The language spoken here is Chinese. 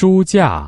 书架